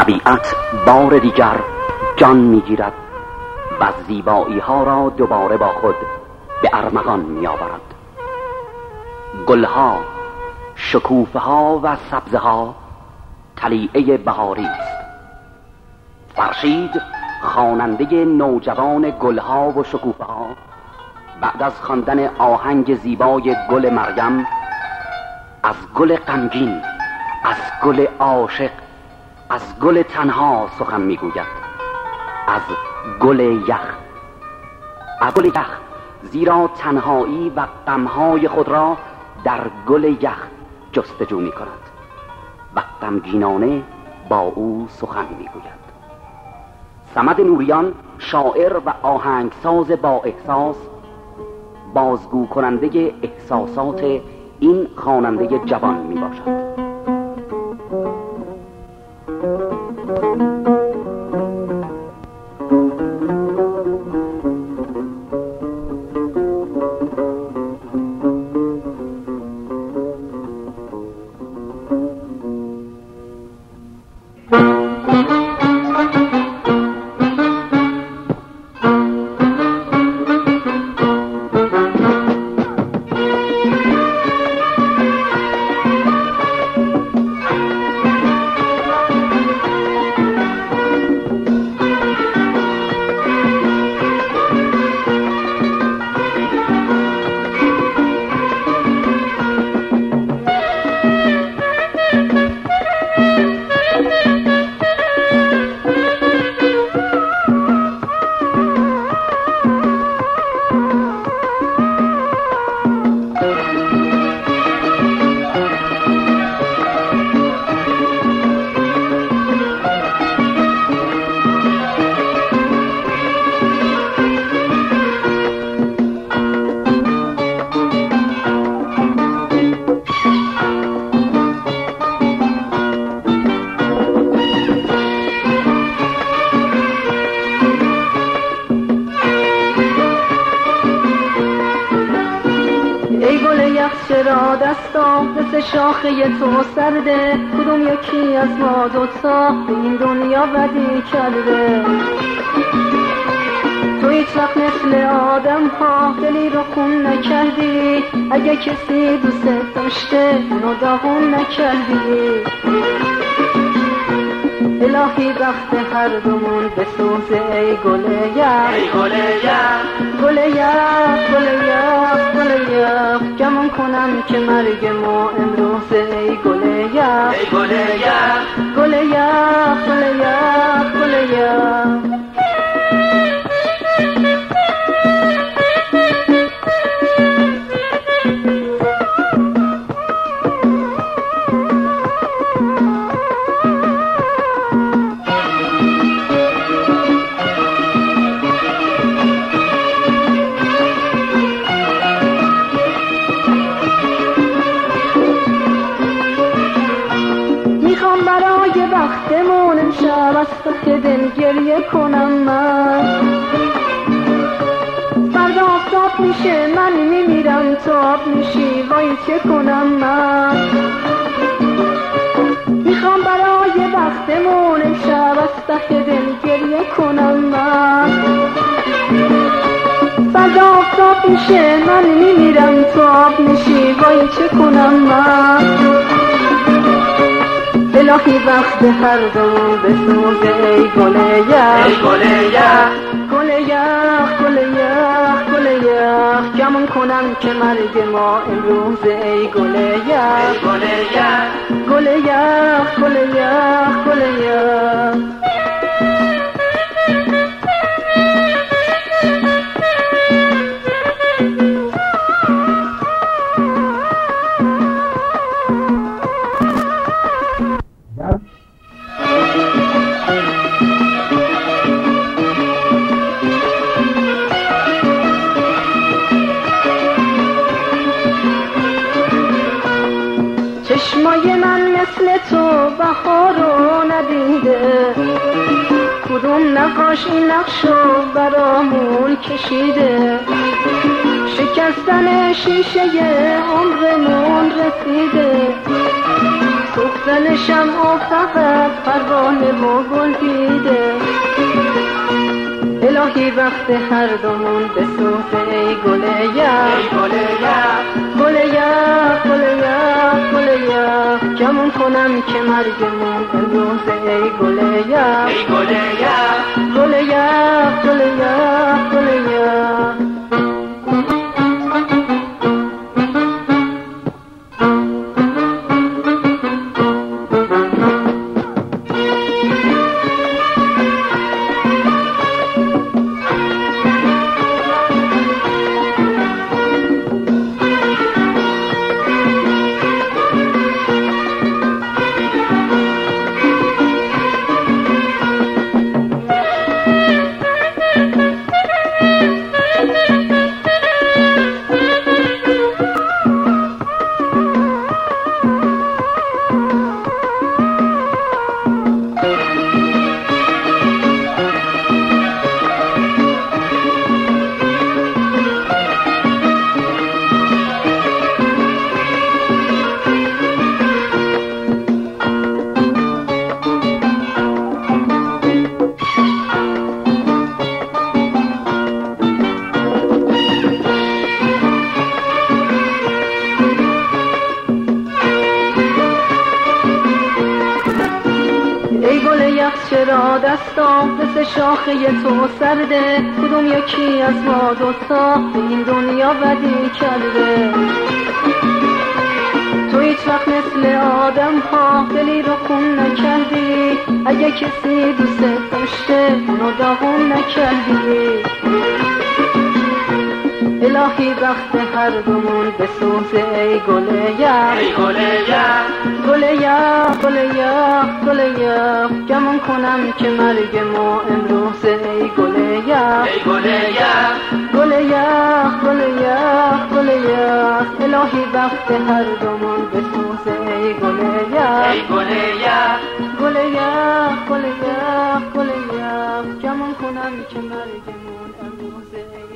طبیعت بار دیگر جان می‌گیرد و زیبایی ها را دوباره با خود به ارمغان می آورد گلها شکوفه ها و سبزه ها تلیعه بهاری است. فرشید خواننده نوجوان گلها و شکوفه ها بعد از خواندن آهنگ زیبای گل مریم از گل غمگین از گل عاشق از گل تنها سخن می‌گوید. از گل یخ. از گل یخ. زیرا تنهایی و غمهای خود را در گل یخ جستجو می کند و غمگینانه با او سخن می‌گوید. سمد نوریان شاعر و آهنگساز با احساس بازگو کننده احساسات این خواننده جوان می باشد شاخه تو سرده. کدوم یکی از ما دوتا این دنیا بدی کرده؟ تو هیچ وقت مثل آدم ها دلی رو خون نکردی. اگه کسی دوست داشته اونو داغون نکردی. وقت هر دومون به سوز ای گله یخ. ای گله یخ. گله یخ گله یخ گله یخ. گمون کنم که مرگ ما امروز ای گله یخ. ای گله یخ. گله یخ گله یخ گله یخ. گریه کنم من. فردا آفتاب میشه من میمیرم. تو آب میشی وای چه کنم من. می‌خوام برای وقتمون امشب از ته دل گریه کنم من. فردا آفتاب میشه من میمیرم. تو آب میشی وای چه کنم من. الهی وقت هر دو بسوز ای گل یخ. ای گل یخ. گل یخ گل یخ گل یخ. گمون کنم که مرگ ما امروز ای گل یخ. گل یخ. گل یخ گل یخ گل یخ. تو بهارو ندیده. کدوم نقاش این نقشو برامون کشیده؟ شکستن شیشه عمرمون رسیده. سوخت روشن شم و فقط پروانه و گل دیده الهی وقت هر دومون به سوز ای گل یخ گل یخ گل یخ گل یخ گل یخ گمون کنم که مرگمون امروز ای گل یخ ای گل یخ یخ چرا دستام مثل شاخه تو سرده. کدوم یکی از ما دوتا؟ به این دنیا بدی کرده. تو هیچ وقت مثل آدم ها دلی رو خون نکردی. اگه کسی دوست داشته اونو داغون نکردی. الهی وقت هر دومون به سوز ای گل یخ ای گل یخ گل یخ گل یخ گل یخ گمون کنم که مرگ ما امروز ای گل یخ ای گل یخ گل یخ گل یخ گل یخ الهی وقت هر دومون به سوز ای گل یخ ای گل یخ گل یخ گل یخ گل یخ گمون کنم که مرگمون امروز